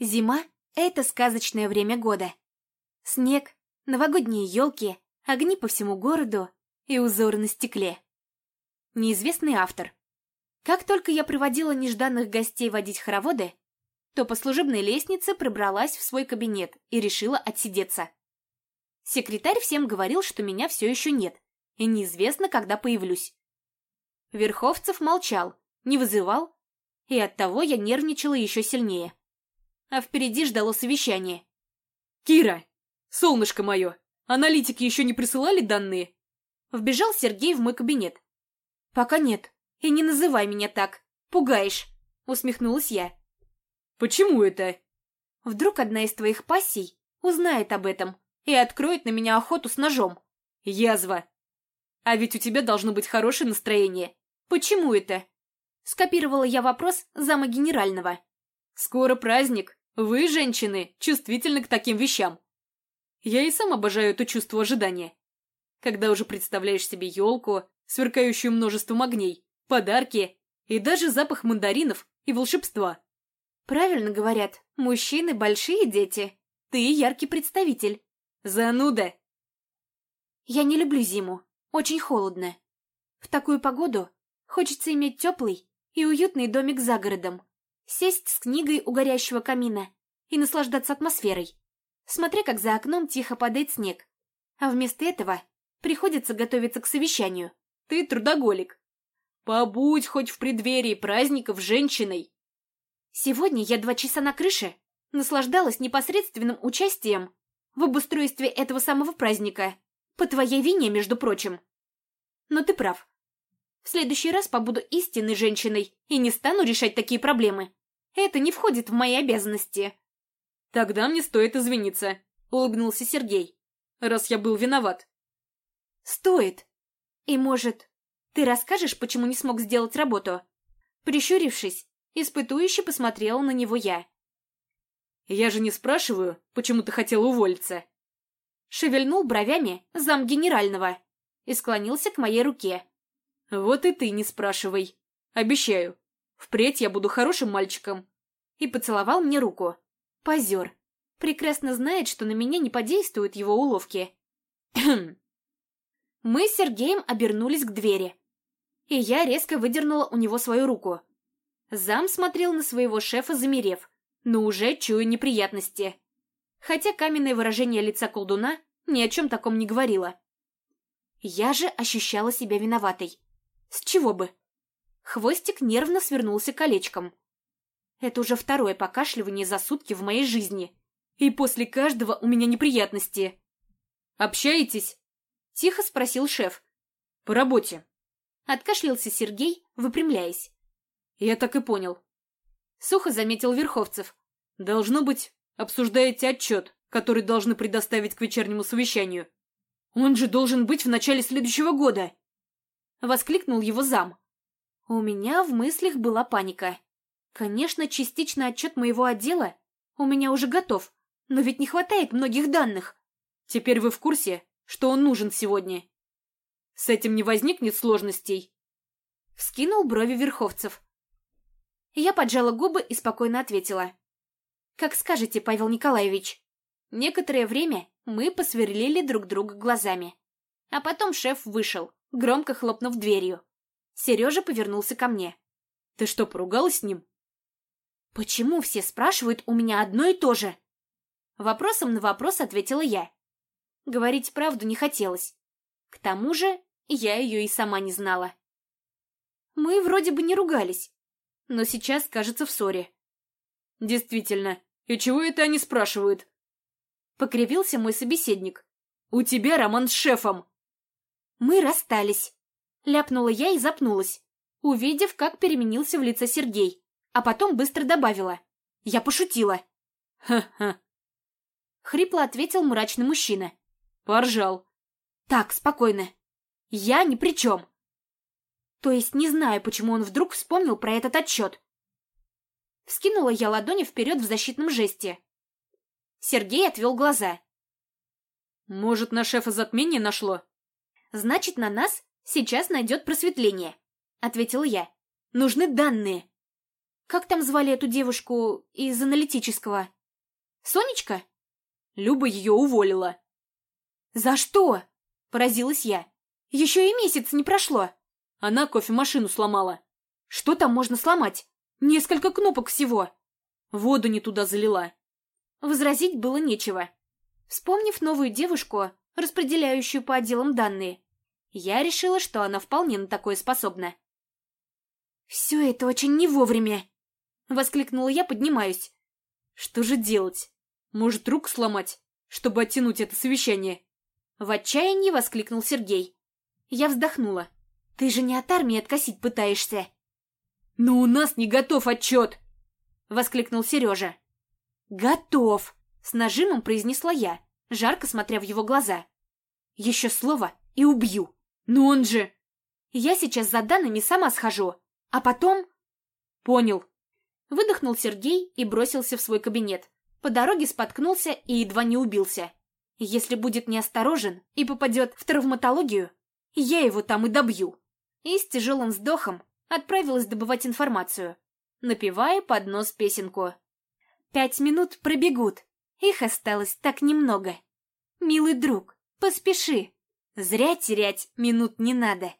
Зима — это сказочное время года. Снег, новогодние елки, огни по всему городу и узоры на стекле. Неизвестный автор. Как только я приводила нежданных гостей водить хороводы, то по служебной лестнице пробралась в свой кабинет и решила отсидеться. Секретарь всем говорил, что меня все еще нет, и неизвестно, когда появлюсь. Верховцев молчал, не вызывал, и оттого я нервничала еще сильнее. А впереди ждало совещание. «Кира! Солнышко мое! Аналитики еще не присылали данные?» Вбежал Сергей в мой кабинет. «Пока нет. И не называй меня так. Пугаешь!» Усмехнулась я. «Почему это?» «Вдруг одна из твоих пассий узнает об этом и откроет на меня охоту с ножом?» «Язва! А ведь у тебя должно быть хорошее настроение. Почему это?» Скопировала я вопрос зама генерального. «Скоро праздник. Вы, женщины, чувствительны к таким вещам. Я и сам обожаю это чувство ожидания. Когда уже представляешь себе елку, сверкающую множеством огней, подарки и даже запах мандаринов и волшебства. Правильно говорят, мужчины большие дети. Ты яркий представитель. Зануда. Я не люблю зиму. Очень холодно. В такую погоду хочется иметь теплый и уютный домик за городом, сесть с книгой у горящего камина и наслаждаться атмосферой, смотря как за окном тихо падает снег. А вместо этого приходится готовиться к совещанию. Ты трудоголик. Побудь хоть в преддверии праздников женщиной. Сегодня я два часа на крыше наслаждалась непосредственным участием в обустройстве этого самого праздника. По твоей вине, между прочим. Но ты прав. В следующий раз побуду истинной женщиной и не стану решать такие проблемы. Это не входит в мои обязанности. Тогда мне стоит извиниться, улыбнулся Сергей, раз я был виноват. Стоит. И, может, ты расскажешь, почему не смог сделать работу? Прищурившись, испытующе посмотрела на него я. Я же не спрашиваю, почему ты хотел уволиться. Шевельнул бровями зам генерального и склонился к моей руке. Вот и ты не спрашивай. Обещаю. Впредь я буду хорошим мальчиком. И поцеловал мне руку. Позер. Прекрасно знает, что на меня не подействуют его уловки. Мы с Сергеем обернулись к двери. И я резко выдернула у него свою руку. Зам смотрел на своего шефа, замерев, но уже чуя неприятности. Хотя каменное выражение лица колдуна ни о чем таком не говорило. Я же ощущала себя виноватой. С чего бы? Хвостик нервно свернулся колечком. Это уже второе покашливание за сутки в моей жизни. И после каждого у меня неприятности. «Общаетесь?» — тихо спросил шеф. «По работе». Откашлялся Сергей, выпрямляясь. «Я так и понял». Сухо заметил Верховцев. «Должно быть, обсуждаете отчет, который должны предоставить к вечернему совещанию. Он же должен быть в начале следующего года!» Воскликнул его зам. У меня в мыслях была паника. Конечно, частично отчет моего отдела у меня уже готов, но ведь не хватает многих данных. Теперь вы в курсе, что он нужен сегодня? С этим не возникнет сложностей? Вскинул брови Верховцев. Я поджала губы и спокойно ответила. «Как скажете, Павел Николаевич». Некоторое время мы посверлили друг друга глазами. А потом шеф вышел, громко хлопнув дверью. Сережа повернулся ко мне. «Ты что, поругалась с ним?» «Почему все спрашивают у меня одно и то же?» Вопросом на вопрос ответила я. Говорить правду не хотелось. К тому же я ее и сама не знала. Мы вроде бы не ругались, но сейчас, кажется, в ссоре. «Действительно, и чего это они спрашивают?» Покривился мой собеседник. «У тебя роман с шефом!» Мы расстались. Ляпнула я и запнулась, увидев, как переменился в лице Сергей, а потом быстро добавила. Я пошутила. «Ха-ха!» Хрипло ответил мрачный мужчина. Поржал. «Так, спокойно. Я ни при чем». То есть не знаю, почему он вдруг вспомнил про этот отчет. Вскинула я ладони вперед в защитном жесте. Сергей отвел глаза. «Может, на шефа затмение нашло?» «Значит, на нас сейчас найдет просветление», — ответил я. «Нужны данные». Как там звали эту девушку из аналитического? Сонечка? Люба ее уволила. За что? Поразилась я. Еще и месяц не прошло. Она кофемашину сломала. Что там можно сломать? Несколько кнопок всего. Воду не туда залила. Возразить было нечего. Вспомнив новую девушку, распределяющую по отделам данные, я решила, что она вполне на такое способна. «Все это очень не вовремя!» — воскликнула я, поднимаюсь. «Что же делать? Может, рук сломать, чтобы оттянуть это совещание?» В отчаянии воскликнул Сергей. Я вздохнула. «Ты же не от армии откосить пытаешься!» «Но у нас не готов отчет!» — воскликнул Сережа. «Готов!» — с нажимом произнесла я, жарко смотря в его глаза. «Еще слово и убью!» «Но он же...» «Я сейчас за данными сама схожу, а потом...» «Понял». Выдохнул Сергей и бросился в свой кабинет. По дороге споткнулся и едва не убился. Если будет неосторожен и попадет в травматологию, я его там и добью. И с тяжелым вздохом отправилась добывать информацию, напевая под нос песенку. Пять минут пробегут, их осталось так немного. Милый друг, поспеши, зря терять минут не надо.